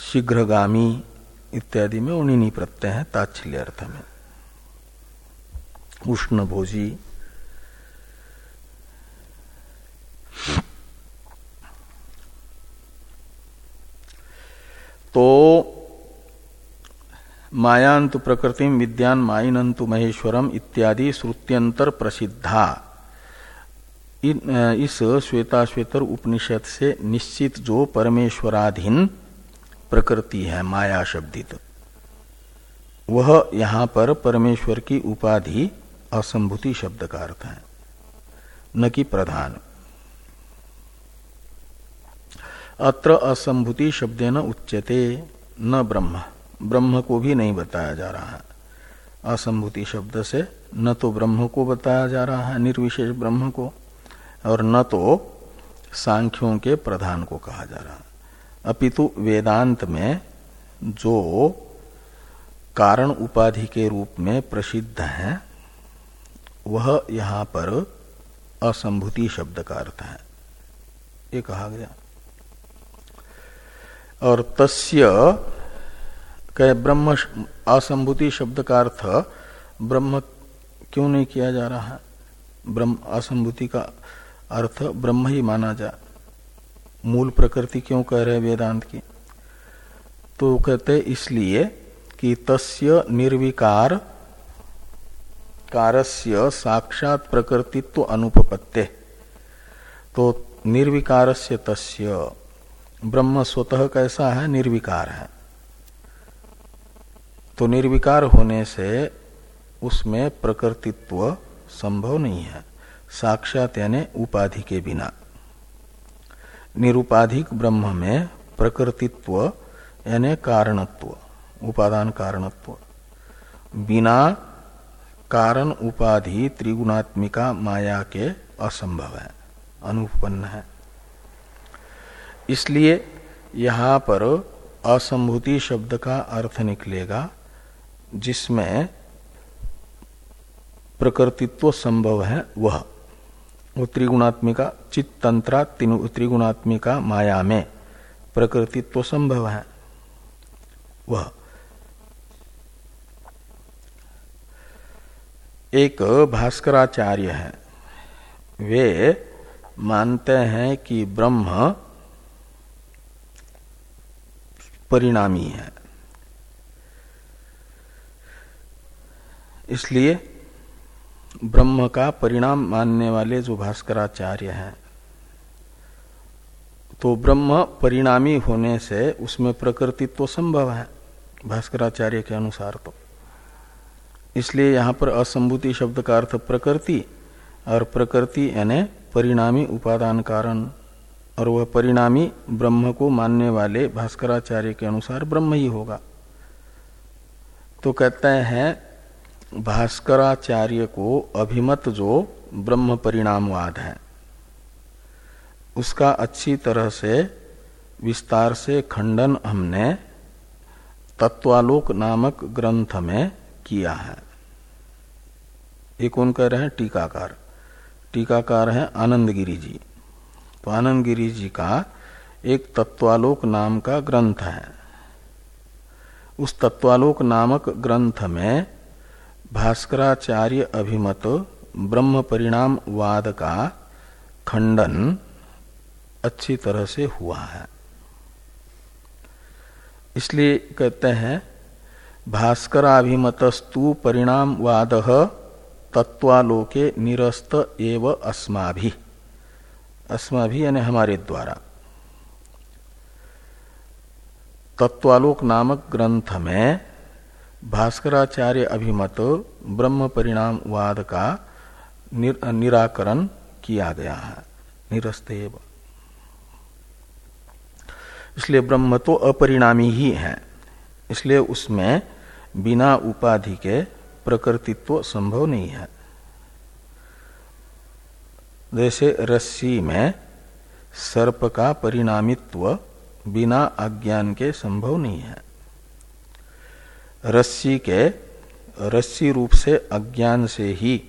A: शीघ्रगामी इत्यादि में उन्हीं प्रत्यय है ताच्छल्य अर्थ में। उष्ण भोजी तो मायांत प्रकृति विद्यान माइनंतु महेश्वरम इत्यादि श्रुत्यंतर प्रसिद्धा। इस श्वेता श्वेतर उपनिषद से निश्चित जो परमेश्वराधीन प्रकृति है, माया शब्दित, वह यहाँ पर परमेश्वर की उपाधि असंभूति शब्द का अर्थ है, न कि प्रधान। अत्र असंभूति शब्द न उच्यते, न ब्रह्म। ब्रह्म को भी नहीं बताया जा रहा है। असंभूति शब्द से न तो ब्रह्म को बताया जा रहा है, निर्विशेष ब्रह्म को, और न तो सांख्यों के प्रधान को कहा जा रहा है। अपितु वेदांत में जो कारण उपाधि के रूप में प्रसिद्ध है, वह यहाँ पर असंभूति शब्द का अर्थ है। ये कहा गया। और तस्य कह ब्रह्म असंभूति शब्द का अर्थ ब्रह्म क्यों नहीं किया जा रहा है? ब्रह्म असंभूति का अर्थ ब्रह्म ही माना जा। मूल प्रकृति क्यों कह रहे वेदांत की? तो कहते इसलिए कि तस्य निर्विकार, कारस्य साक्षात प्रकृतित्व अनुपपत्ते। तो निर्विकारस्य तस्य ब्रह्म स्वतः कैसा है, निर्विकार है। तो निर्विकार होने से उसमें प्रकृतित्व संभव नहीं है। साक्षात यानी उपाधि के बिना। निरुपाधिक ब्रह्म में प्रकृतित्व यानी कारणत्व, उपादान कारणत्व। बिना कारण उपाधि त्रिगुणात्मिका माया के असंभव है, अनुपन्न है। इसलिए यहाँ पर असंभूति शब्द का अर्थ निकलेगा, जिसमें प्रकृतित्व संभव है वह वो त्रिगुणात्मिका चित्तंत्रा त्रिगुणात्मिका माया में प्रकृतित्व संभव है वह। एक भास्कराचार्य है, वे मानते हैं कि ब्रह्म परिणामी है। इसलिए ब्रह्म का परिणाम मानने वाले जो भास्कराचार्य हैं तो ब्रह्म परिणामी होने से उसमें प्रकृति तो संभव है, भास्कराचार्य के अनुसार तो। इसलिए यहाँ पर असंभूति शब्द का अर्थ प्रकृति, और प्रकृति यानी परिणामी उपादान कारण। और वह परिणामी ब्रह्म को मानने वाले भास्कराचार्य के अनुसार ब्रह्म ही होगा। तो कहते हैं, भास्कराचार्य को अभिमत जो ब्रह्म परिणामवाद है, उसका अच्छी तरह से विस्तार से खंडन हमने तत्वालोक नामक ग्रंथ में किया है। एक कौन कह रहे हैं? टीकाकार। टीकाकार है आनंद गिरी जी। तो आनंद गिरी जी का एक तत्वालोक नाम का ग्रंथ है। उस तत्वालोक नामक ग्रंथ में भास्कराचार्य अभिमत ब्रह्म परिणाम वाद का खंडन अच्छी तरह से हुआ है। इसलिए कहते हैं, भास्कराभिमतस्तु परिणाम वाद तत्वालोके निरस्त एव अस्माभि। अस्माभि यानी हमारे द्वारा। तत्वालोक नामक ग्रंथ में भास्कराचार्य अभिमत ब्रह्म परिणाम वाद का निर, निराकरण किया गया है। निरस्तेव। इसलिए ब्रह्म तो अपरिणामी ही है। इसलिए उसमें बिना उपाधि के प्रकृतित्व संभव नहीं है। जैसे रस्सी में सर्प का परिणामित्व बिना अज्ञान के संभव नहीं है। रस्सी के रस्सी रूप से अज्ञान से ही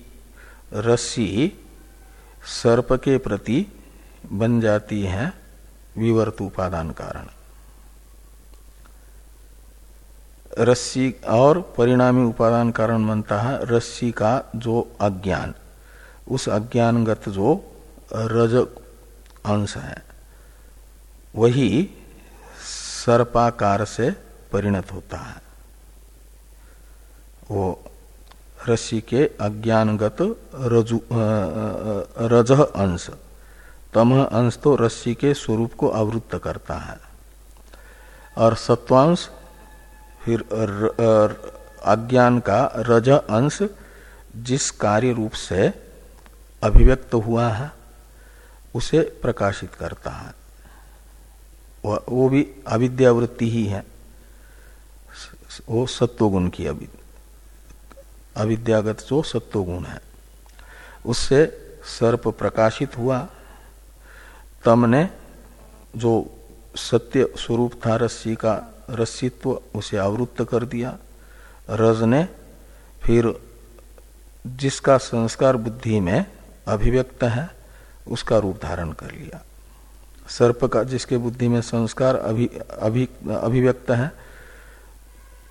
A: रस्सी सर्प के प्रति बन जाती है विवर्त उपादान कारण। रस्सी और परिणामी उपादान कारण बनता है रस्सी का जो अज्ञान। उस अज्ञानगत जो रज अंश है, वही सर्पाकार से परिणत होता है। वो रस्सी के अज्ञानगत रजु रज अंश, तम अंश तो रस्सी के स्वरूप को आवृत्त करता है। और सत्वांश, फिर अज्ञान का रज अंश जिस कार्य रूप से अभिव्यक्त हुआ है, उसे प्रकाशित करता है। वो भी अविद्यावृत्ति ही है। वो सत्वगुण की अविद्या अविद्यागत जो सत्वगुण है, उससे सर्प प्रकाशित हुआ। तम ने जो सत्य स्वरूप था, रस्सी का रस्सित्व, उसे आवृत्त कर दिया। रज ने फिर जिसका संस्कार बुद्धि में अभिव्यक्त है उसका रूप धारण कर लिया। सर्प का जिसके बुद्धि में संस्कार अभि, अभि, अभिव्यक्त है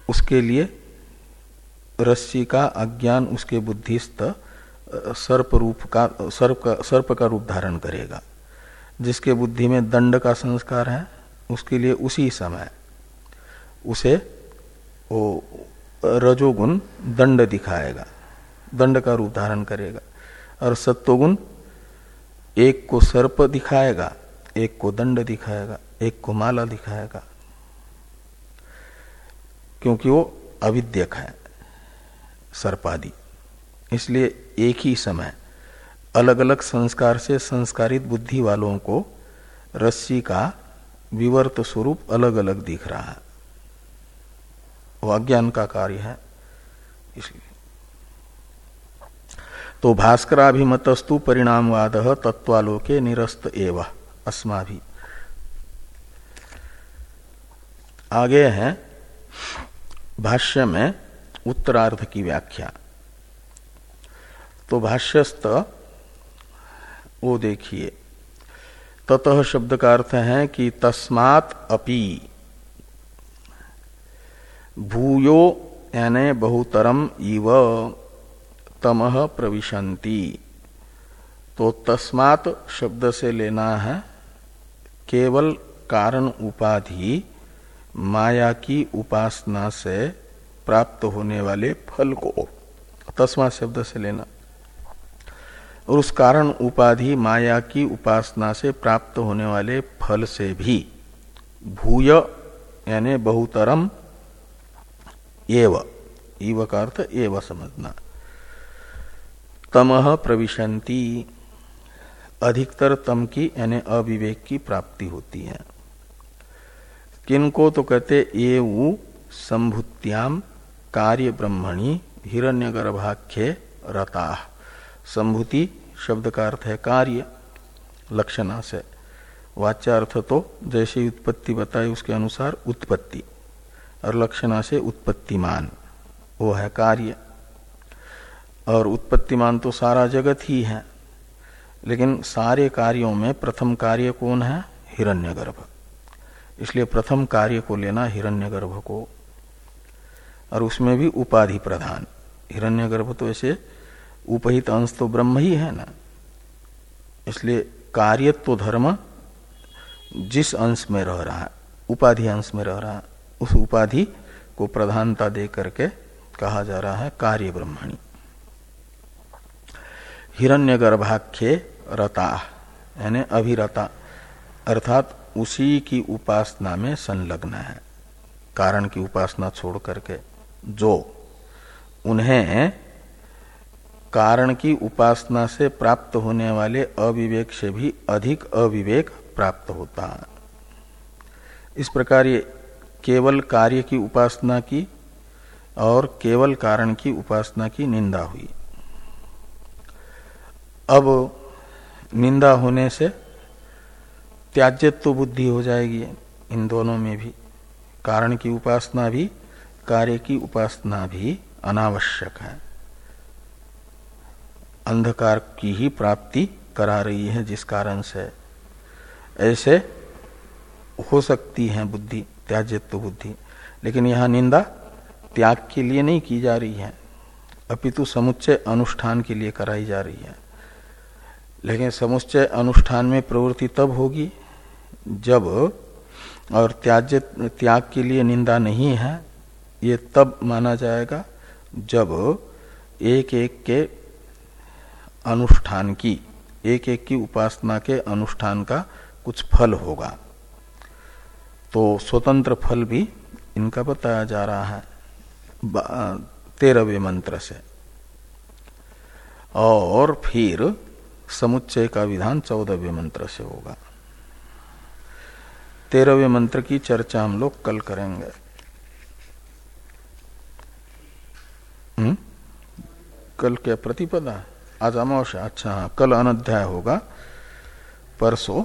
A: उसके लिए रस्सी का अज्ञान उसके बुद्धिस्त सर्प रूप का सर्प का सर्प का रूप धारण करेगा। जिसके बुद्धि में दंड का संस्कार है उसके लिए उसी समय उसे वो रजोगुण दंड दिखाएगा दंड का रूप धारण करेगा। और सत्वगुण एक को सर्प दिखाएगा, एक को दंड दिखाएगा, एक को माला दिखाएगा, क्योंकि वो अविद्यक है, सर्पादि। इसलिए एक ही समय अलग अलग संस्कार से संस्कारित बुद्धि वालों को रस्सी का विवर्त स्वरूप अलग अलग दिख रहा है। वो अज्ञान का कार्य है, इसलिए। तो भास्कराभिमतस्तु परिणामवाद तत्वालोके निरस्त एव। अस्मा भी आगे है, भाष्य में उत्तरार्ध की व्याख्या। तो भाष्यस्त वो देखिए। ततः शब्द का अर्थ है कि तस्मात अपि भूयो यानी बहुतरम इव। तमह प्रविशंति तो तस्मात शब्द से लेना है, केवल कारण उपाधि माया की उपासना से प्राप्त होने वाले फल को। तस्मा शब्द से लेना। और उस कारण उपाधि माया की उपासना से प्राप्त होने वाले फल से भी, भूय यानी बहुतरम एव। इव का अर्थ एव समझना। तमह प्रविशंति अधिकतर तम की, यानी अविवेक की प्राप्ति होती है। किनको तो कहते एवं संभुत्याम कार्य ब्रह्मणी हिरण्यगर्भाख्य रता। संभूति शब्द का अर्थ है कार्य लक्षणा से वाच्यार्थ तो जैसे उत्पत्ति बताई उसके अनुसार उत्पत्ति, और लक्षणा से उत्पत्तिमान। वो है कार्य। और उत्पत्तिमान तो सारा जगत ही है। लेकिन सारे कार्यों में प्रथम कार्य कौन है? हिरण्यगर्भ। इसलिए प्रथम कार्य को लेना हिरण्यगर्भ को। और उसमें भी उपाधि प्रधान। हिरण्यगर्भ तो ऐसे उपहित अंश तो ब्रह्म ही है ना। इसलिए कार्यत्व तो धर्म जिस अंश में रह रहा है, उपाधि अंश में रह रहा है, उस उपाधि को प्रधानता दे करके कहा जा रहा है कार्य ब्रह्मणी। हिरण्य गर्भाख्य रता, यानी अभिरता, अर्थात उसी की उपासना में संलग्न है, कारण की उपासना छोड़ करके, जो उन्हें कारण की उपासना से प्राप्त होने वाले अविवेक से भी अधिक अविवेक प्राप्त होता है। इस प्रकार ये केवल कार्य की उपासना की और केवल कारण की उपासना की निंदा हुई। अब निंदा होने से त्याज्यत्व बुद्धि हो जाएगी इन दोनों में भी। कारण की उपासना भी, कार्य की उपासना भी अनावश्यक है। अंधकार की ही प्राप्ति करा रही है जिस कारण से। ऐसे हो सकती है बुद्धि, त्याज्यत्व बुद्धि। लेकिन यहाँ निंदा त्याग के लिए नहीं की जा रही है। अपितु समुच्चय अनुष्ठान के लिए कराई जा रही है। लेकिन समुच्चय अनुष्ठान में प्रवृत्ति तब होगी जब और त्याज्य, त्याग के लिए निंदा नहीं है, ये तब माना जाएगा जब एक एक के अनुष्ठान की एक एक की उपासना के अनुष्ठान का कुछ फल होगा। तो स्वतंत्र फल भी इनका बताया जा रहा है तेरहवें मंत्र से। और फिर समुच्चय का विधान चौदहवें मंत्र से होगा तेरहवें मंत्र की चर्चा हम लोग कल करेंगे हुँ? हम्म? कल क्या प्रतिपदा आज अमावस्या अच्छा हाँ कल अनध्याय होगा परसों